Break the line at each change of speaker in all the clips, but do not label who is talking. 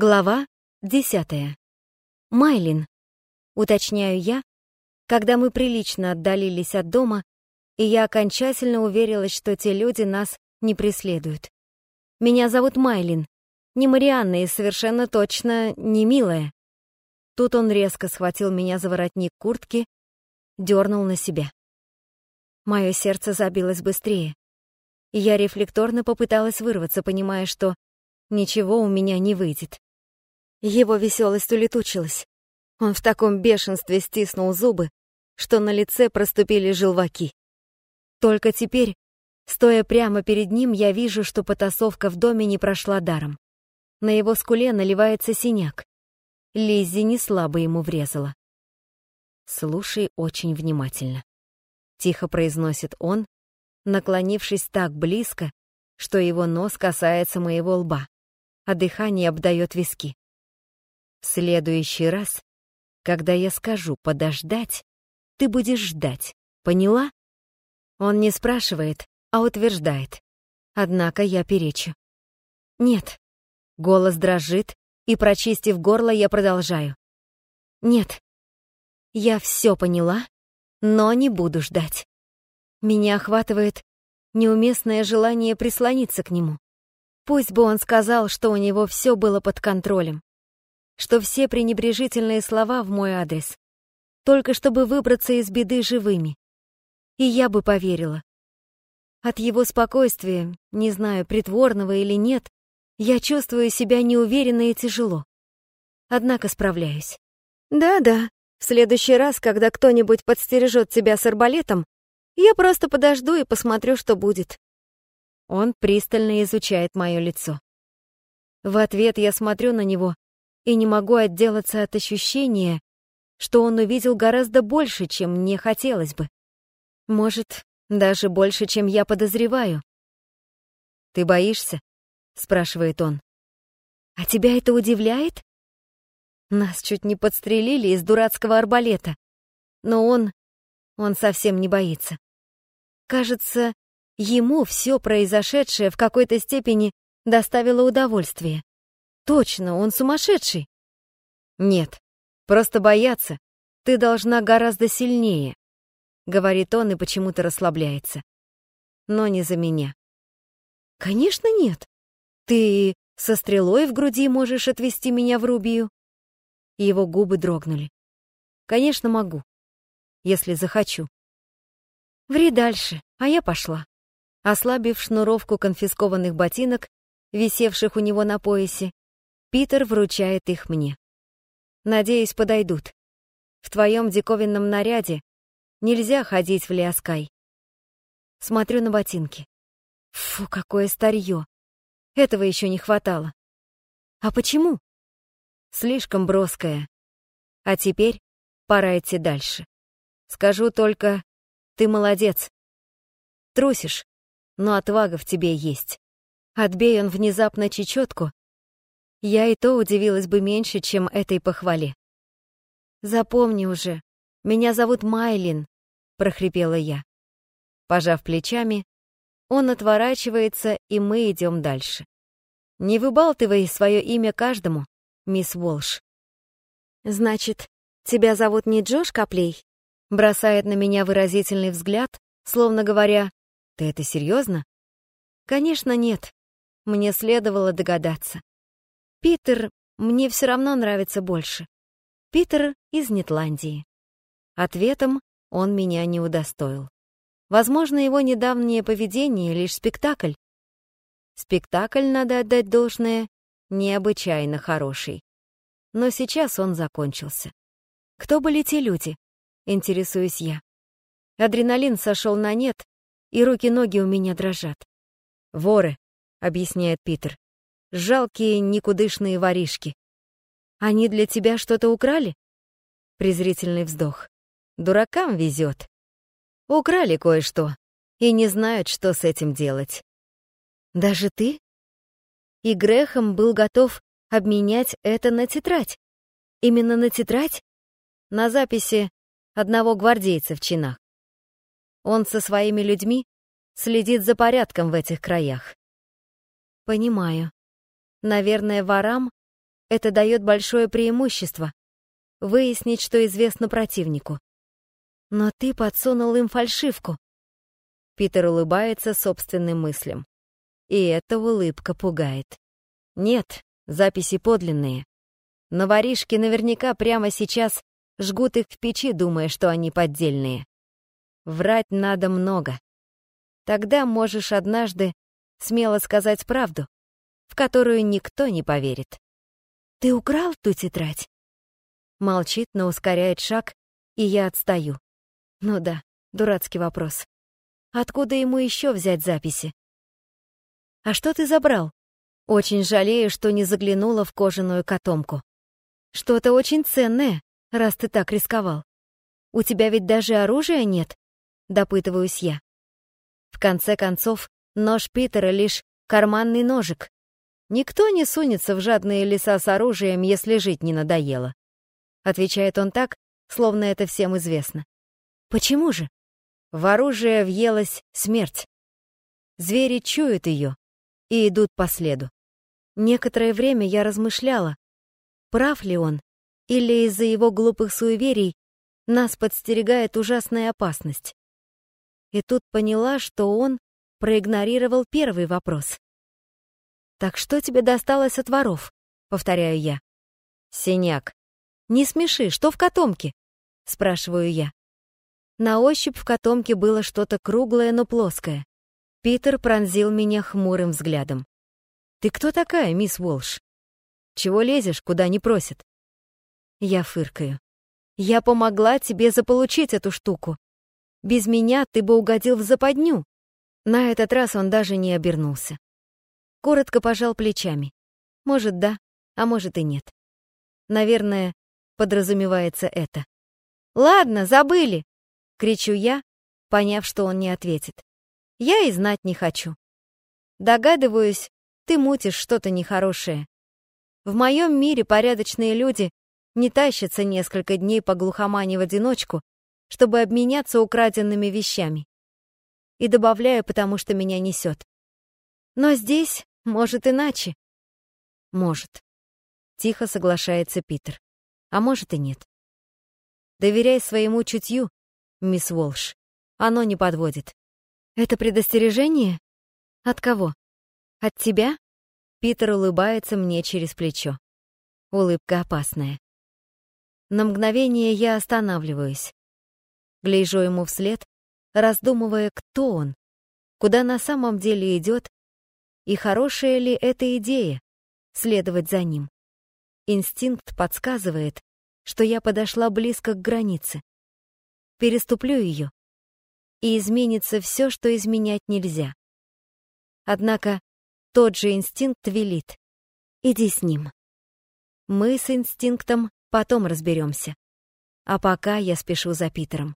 Глава десятая. Майлин. Уточняю я, когда мы прилично отдалились от дома, и я окончательно уверилась, что те люди нас не преследуют. Меня зовут Майлин, не Марианна и совершенно точно не милая. Тут он резко схватил меня за воротник куртки, дернул на себя. Мое сердце забилось быстрее, я рефлекторно попыталась вырваться, понимая, что ничего у меня не выйдет. Его веселость улетучилась. Он в таком бешенстве стиснул зубы, что на лице проступили желваки. Только теперь, стоя прямо перед ним, я вижу, что потасовка в доме не прошла даром. На его скуле наливается синяк. Лиззи не слабо ему врезала. «Слушай очень внимательно», — тихо произносит он, наклонившись так близко, что его нос касается моего лба, а дыхание обдает виски. В следующий раз, когда я скажу подождать, ты будешь ждать. Поняла? Он не спрашивает, а утверждает. Однако я перечу. Нет. Голос дрожит, и, прочистив горло, я продолжаю. Нет. Я все поняла, но не буду ждать. Меня охватывает неуместное желание прислониться к нему. Пусть бы он сказал, что у него все было под контролем что все пренебрежительные слова в мой адрес, только чтобы выбраться из беды живыми. И я бы поверила. От его спокойствия, не знаю, притворного или нет, я чувствую себя неуверенно и тяжело. Однако справляюсь. Да-да, в следующий раз, когда кто-нибудь подстережет тебя с арбалетом, я просто подожду и посмотрю, что будет. Он пристально изучает мое лицо. В ответ я смотрю на него и не могу отделаться от ощущения, что он увидел гораздо больше, чем мне хотелось бы. Может, даже больше, чем я подозреваю. «Ты боишься?» — спрашивает он. «А тебя это удивляет?» Нас чуть не подстрелили из дурацкого арбалета. Но он... он совсем не боится. Кажется, ему все произошедшее в какой-то степени доставило удовольствие. Точно, он сумасшедший. Нет, просто бояться ты должна гораздо сильнее, говорит он и почему-то расслабляется. Но не за меня. Конечно, нет. Ты со стрелой в груди можешь отвести меня в Рубию. Его губы дрогнули. Конечно, могу, если захочу. Ври дальше, а я пошла. Ослабив шнуровку конфискованных ботинок, висевших у него на поясе, Питер вручает их мне. Надеюсь, подойдут. В твоем диковинном наряде нельзя ходить в Лиаскай. Смотрю на ботинки. Фу, какое старье. Этого еще не хватало. А почему? Слишком броское. А теперь пора идти дальше. Скажу только, ты молодец. Трусишь, но отвага в тебе есть. Отбей он внезапно чечетку, я и то удивилась бы меньше, чем этой похвале. «Запомни уже, меня зовут Майлин», — прохрипела я. Пожав плечами, он отворачивается, и мы идем дальше. Не выбалтывай свое имя каждому, мисс Волш. «Значит, тебя зовут не Джош Коплей?» Бросает на меня выразительный взгляд, словно говоря, «Ты это серьезно?» «Конечно, нет. Мне следовало догадаться. Питер мне все равно нравится больше. Питер из Нетландии. Ответом он меня не удостоил. Возможно, его недавнее поведение — лишь спектакль. Спектакль, надо отдать должное, необычайно хороший. Но сейчас он закончился. Кто были те люди? Интересуюсь я. Адреналин сошел на нет, и руки-ноги у меня дрожат. «Воры», — объясняет Питер. Жалкие никудышные воришки. Они для тебя что-то украли? Презрительный вздох. Дуракам везет. Украли кое-что и не знают, что с этим делать. Даже ты? И Грехом был готов обменять это на тетрадь. Именно на тетрадь? На записи одного гвардейца в чинах. Он со своими людьми следит за порядком в этих краях. Понимаю. Наверное, ворам это дает большое преимущество — выяснить, что известно противнику. Но ты подсунул им фальшивку. Питер улыбается собственным мыслям. И эта улыбка пугает. Нет, записи подлинные. Но воришки наверняка прямо сейчас жгут их в печи, думая, что они поддельные. Врать надо много. Тогда можешь однажды смело сказать правду, в которую никто не поверит. «Ты украл ту тетрадь?» Молчит, но ускоряет шаг, и я отстаю. Ну да, дурацкий вопрос. Откуда ему еще взять записи? «А что ты забрал?» Очень жалею, что не заглянула в кожаную котомку. Что-то очень ценное, раз ты так рисковал. У тебя ведь даже оружия нет, допытываюсь я. В конце концов, нож Питера лишь карманный ножик. Никто не сунется в жадные леса с оружием, если жить не надоело. Отвечает он так, словно это всем известно. Почему же? В оружие въелась смерть. Звери чуют ее и идут по следу. Некоторое время я размышляла, прав ли он, или из-за его глупых суеверий нас подстерегает ужасная опасность. И тут поняла, что он проигнорировал первый вопрос. «Так что тебе досталось от воров?» — повторяю я. «Синяк». «Не смеши, что в котомке?» — спрашиваю я. На ощупь в котомке было что-то круглое, но плоское. Питер пронзил меня хмурым взглядом. «Ты кто такая, мисс Уолш? Чего лезешь, куда не просят?» Я фыркаю. «Я помогла тебе заполучить эту штуку. Без меня ты бы угодил в западню». На этот раз он даже не обернулся. Коротко пожал плечами. Может, да, а может и нет. Наверное, подразумевается это. «Ладно, забыли!» — кричу я, поняв, что он не ответит. Я и знать не хочу. Догадываюсь, ты мутишь что-то нехорошее. В моем мире порядочные люди не тащатся несколько дней по глухомане в одиночку, чтобы обменяться украденными вещами. И добавляю, потому что меня несет. Но здесь, может, иначе. Может. Тихо соглашается Питер. А может и нет. Доверяй своему чутью, мисс Волш. Оно не подводит. Это предостережение? От кого? От тебя? Питер улыбается мне через плечо. Улыбка опасная. На мгновение я останавливаюсь. Гляжу ему вслед, раздумывая, кто он, куда на самом деле идет и хорошая ли эта идея — следовать за ним. Инстинкт подсказывает, что я подошла близко к границе. Переступлю ее, и изменится все, что изменять нельзя. Однако тот же инстинкт велит. Иди с ним. Мы с инстинктом потом разберемся. А пока я спешу за Питером.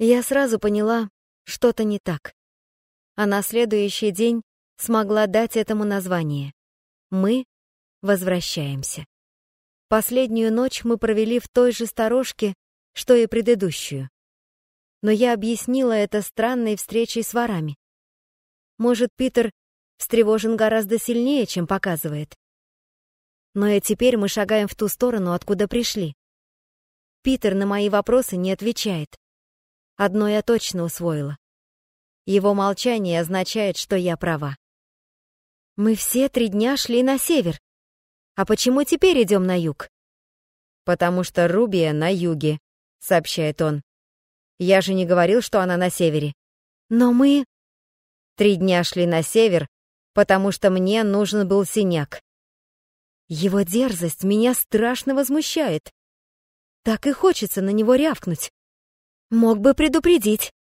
Я сразу поняла, что-то не так. А на следующий день смогла дать этому название. Мы возвращаемся. Последнюю ночь мы провели в той же сторожке, что и предыдущую но я объяснила это странной встречей с ворами. Может, Питер встревожен гораздо сильнее, чем показывает. Но и теперь мы шагаем в ту сторону, откуда пришли. Питер на мои вопросы не отвечает. Одно я точно усвоила. Его молчание означает, что я права. Мы все три дня шли на север. А почему теперь идем на юг? Потому что Рубия на юге, сообщает он. Я же не говорил, что она на севере. Но мы... Три дня шли на север, потому что мне нужен был синяк. Его дерзость меня страшно возмущает. Так и хочется на него рявкнуть. Мог бы предупредить.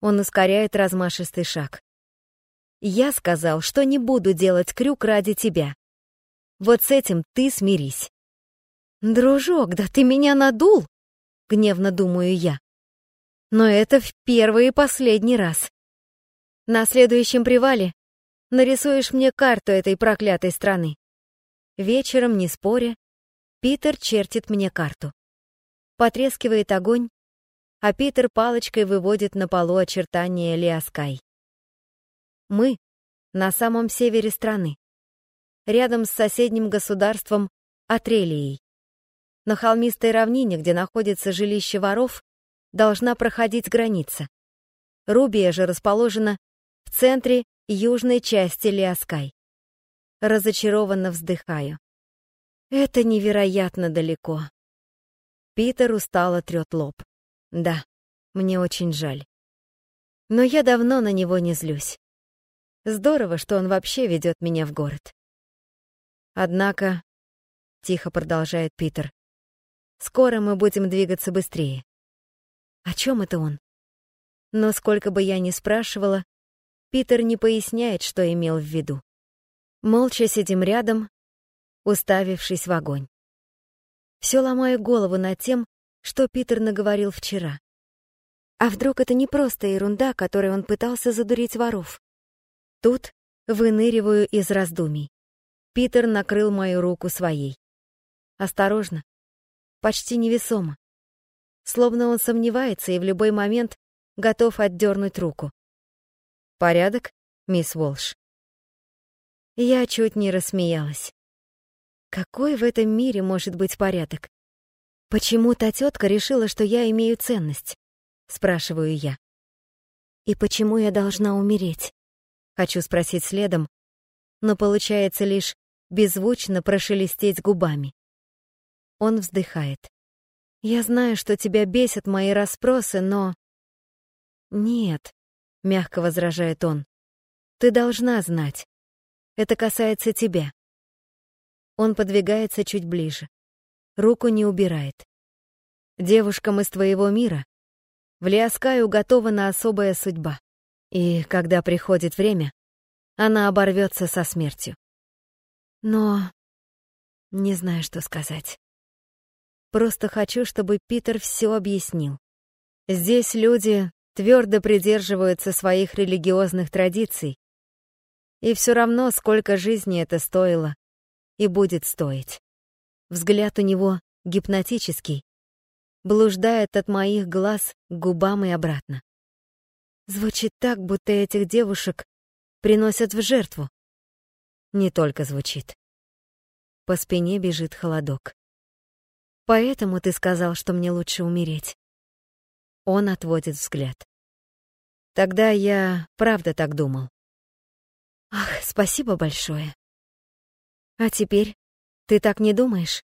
Он ускоряет размашистый шаг. Я сказал, что не буду делать крюк ради тебя. Вот с этим ты смирись. Дружок, да ты меня надул, гневно думаю я. Но это в первый и последний раз. На следующем привале нарисуешь мне карту этой проклятой страны. Вечером, не споря, Питер чертит мне карту. Потрескивает огонь, а Питер палочкой выводит на полу очертания Лиаскай. Мы на самом севере страны. рядом с соседним государством Атрелией. На холмистой равнине, где находится жилище воров, должна проходить граница. Рубия же расположена в центре южной части Лиаскай. Разочарованно вздыхаю. Это невероятно далеко. Питер устало трет лоб. Да, мне очень жаль. Но я давно на него не злюсь. Здорово, что он вообще ведет меня в город. Однако, тихо продолжает Питер, скоро мы будем двигаться быстрее. О чем это он? Но сколько бы я ни спрашивала, Питер не поясняет, что имел в виду. Молча сидим рядом, уставившись в огонь. Все ломаю голову над тем, что Питер наговорил вчера. А вдруг это не просто ерунда, которой он пытался задурить воров? Тут выныриваю из раздумий. Питер накрыл мою руку своей. Осторожно, почти невесомо. Словно он сомневается и в любой момент готов отдернуть руку. «Порядок, мисс Волш?» Я чуть не рассмеялась. Какой в этом мире может быть порядок? Почему та тетка решила, что я имею ценность? Спрашиваю я. И почему я должна умереть? Хочу спросить следом, но получается лишь беззвучно прошелестеть губами. Он вздыхает. Я знаю, что тебя бесят мои расспросы, но... Нет, мягко возражает он. Ты должна знать. Это касается тебя. Он подвигается чуть ближе. Руку не убирает. Девушкам из твоего мира в Лиаскаю уготована особая судьба. И когда приходит время, она оборвется со смертью. Но не знаю, что сказать. Просто хочу, чтобы Питер все объяснил. Здесь люди твердо придерживаются своих религиозных традиций. И все равно, сколько жизни это стоило, и будет стоить. Взгляд у него гипнотический, блуждает от моих глаз к губам и обратно. Звучит так, будто этих девушек приносят в жертву. Не только звучит. По спине бежит холодок. Поэтому ты сказал, что мне лучше умереть. Он отводит взгляд. Тогда я правда так думал. Ах, спасибо большое. А теперь ты так не думаешь?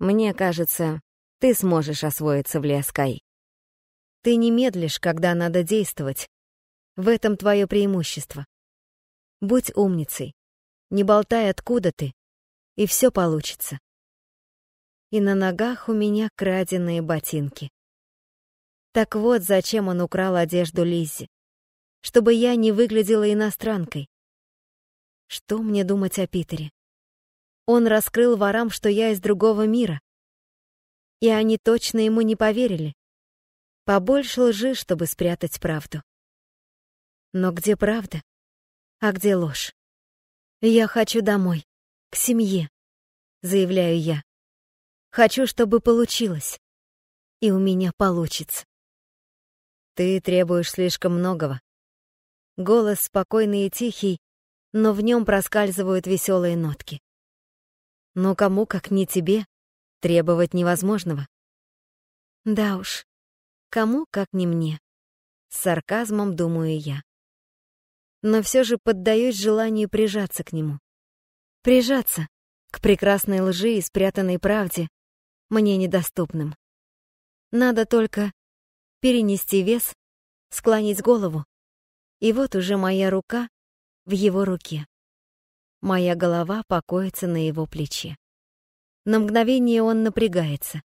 Мне кажется, ты сможешь освоиться в Лиаскай. Ты не медлишь, когда надо действовать. В этом твое преимущество. Будь умницей, не болтай, откуда ты, и все получится. И на ногах у меня краденые ботинки. Так вот, зачем он украл одежду Лиззи. Чтобы я не выглядела иностранкой. Что мне думать о Питере? Он раскрыл ворам, что я из другого мира. И они точно ему не поверили. Побольше лжи, чтобы спрятать правду. Но где правда? А где ложь? Я хочу домой, к семье, заявляю я. Хочу, чтобы получилось. И у меня получится. Ты требуешь слишком многого. Голос спокойный и тихий, но в нем проскальзывают веселые нотки. Но кому, как не тебе, требовать невозможного? Да уж, кому, как не мне. С сарказмом думаю я. Но все же поддаюсь желанию прижаться к нему. Прижаться к прекрасной лжи и спрятанной правде, мне недоступным. Надо только перенести вес, склонить голову, и вот уже моя рука в его руке. Моя голова покоится на его плече. На мгновение он напрягается.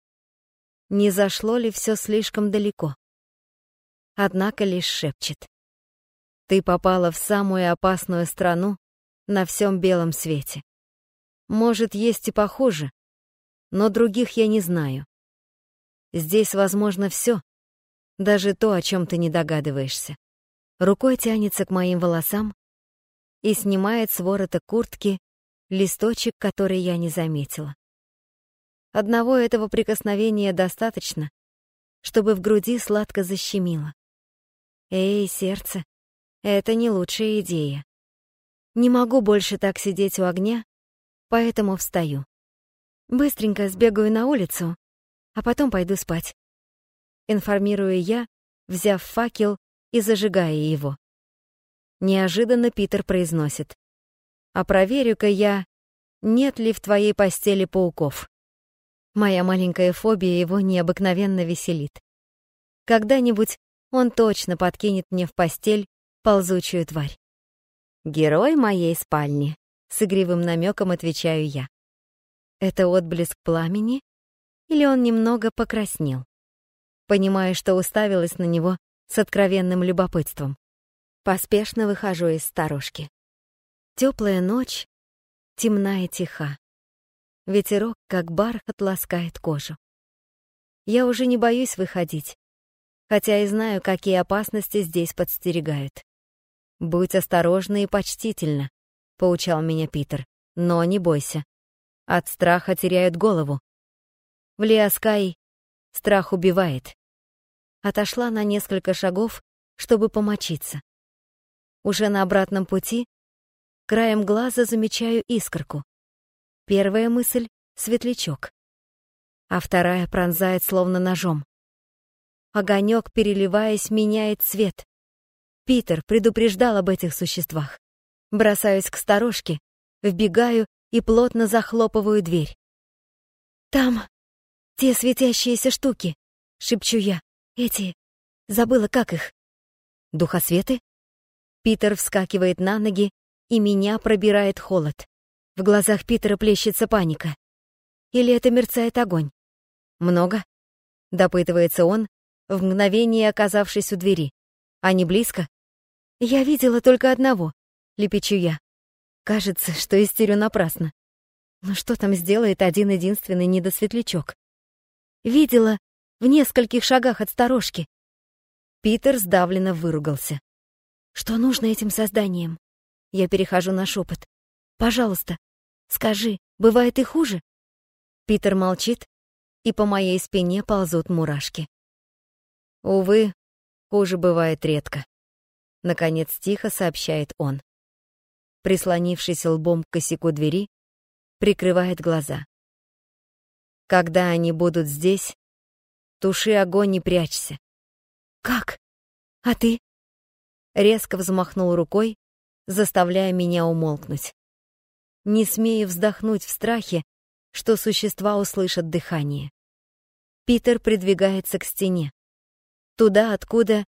Не зашло ли все слишком далеко? Однако лишь шепчет. Ты попала в самую опасную страну на всем белом свете. Может, есть и похуже, но других я не знаю. Здесь возможно все, даже то, о чем ты не догадываешься. Рукой тянется к моим волосам, и снимает с ворота куртки листочек, который я не заметила. Одного этого прикосновения достаточно, чтобы в груди сладко защемило. Эй, сердце, это не лучшая идея. Не могу больше так сидеть у огня, поэтому встаю. Быстренько сбегаю на улицу, а потом пойду спать. Информирую я, взяв факел и зажигая его. Неожиданно Питер произносит. «А проверю-ка я, нет ли в твоей постели пауков». Моя маленькая фобия его необыкновенно веселит. Когда-нибудь он точно подкинет мне в постель ползучую тварь. «Герой моей спальни», — с игривым намеком отвечаю я. Это отблеск пламени? Или он немного покраснел? Понимаю, что уставилась на него с откровенным любопытством. Поспешно выхожу из сторожки. Теплая ночь, темная и тиха. Ветерок, как бархат, ласкает кожу. Я уже не боюсь выходить, хотя и знаю, какие опасности здесь подстерегают. «Будь осторожна и почтительна», — поучал меня Питер, — «но не бойся. От страха теряют голову. В Лиаскай страх убивает». Отошла на несколько шагов, чтобы помочиться. Уже на обратном пути краем глаза замечаю искорку. Первая мысль — светлячок. А вторая пронзает словно ножом. Огонек, переливаясь, меняет цвет. Питер предупреждал об этих существах. Бросаюсь к сторожке, вбегаю и плотно захлопываю дверь. «Там те светящиеся штуки», — шепчу я. «Эти... Забыла, как их?» «Духосветы?» Питер вскакивает на ноги, и меня пробирает холод. В глазах Питера плещется паника. Или это мерцает огонь? «Много?» — допытывается он, в мгновение оказавшись у двери. «Они близко?» «Я видела только одного», — лепечу я. Кажется, что истерю напрасно. Но что там сделает один-единственный недосветлячок? Видела в нескольких шагах от сторожки. Питер сдавленно выругался. Что нужно этим созданиям? Я перехожу на шепот. Пожалуйста, скажи, бывает и хуже? Питер молчит, и по моей спине ползут мурашки. Увы, хуже бывает редко. Наконец тихо сообщает он. Прислонившись лбом к косяку двери, прикрывает глаза. Когда они будут здесь, туши огонь и прячься. Как? А ты? Резко взмахнул рукой, заставляя меня умолкнуть. Не смею вздохнуть в страхе, что существа услышат дыхание. Питер придвигается к стене, туда, откуда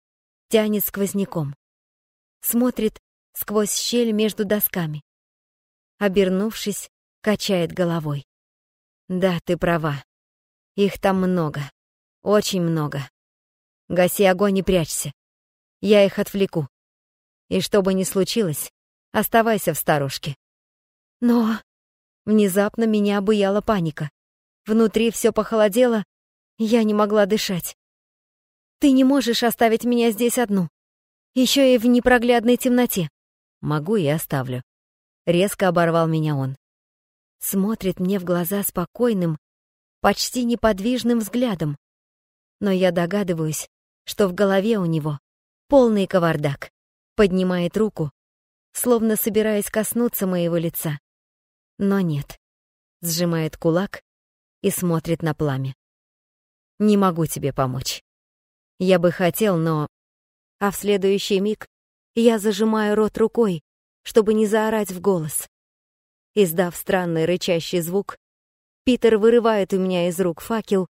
тянет сквозняком смотрит сквозь щель между досками. Обернувшись, качает головой. Да, ты права. Их там много. Очень много. Гаси огонь и прячься. Я их отвлеку. И что бы ни случилось, оставайся в сторожке. Но... Внезапно меня обуяла паника. Внутри все похолодело, я не могла дышать. Ты не можешь оставить меня здесь одну. Еще и в непроглядной темноте. Могу и оставлю. Резко оборвал меня он. Смотрит мне в глаза спокойным, почти неподвижным взглядом. Но я догадываюсь, что в голове у него полный кавардак. Поднимает руку, словно собираясь коснуться моего лица. Но нет. Сжимает кулак и смотрит на пламя. Не могу тебе помочь. Я бы хотел, но а в следующий миг я зажимаю рот рукой, чтобы не заорать в голос. Издав странный рычащий звук, Питер вырывает у меня из рук факел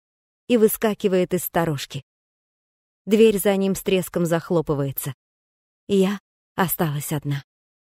и выскакивает из сторожки. Дверь за ним с треском захлопывается. Я осталась одна.